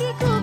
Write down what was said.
kiku